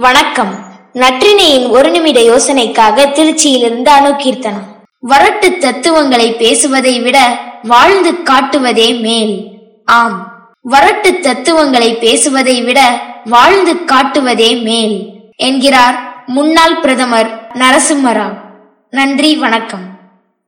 வணக்கம். நற்றினையின் ஒரு நிமிட யோசனைக்காக திருச்சியிலிருந்து அணுகீர்த்தனம் வரட்டு தத்துவங்களை பேசுவதை விட வாழ்ந்து காட்டுவதே மேல். ஆம். வரட்டு தத்துவங்களை பேசுவதை விட வாழ்ந்து காட்டுவதே மேல் என்கிறார் முன்னாள் பிரதமர் நரசிம்மராவ். நன்றி வணக்கம்.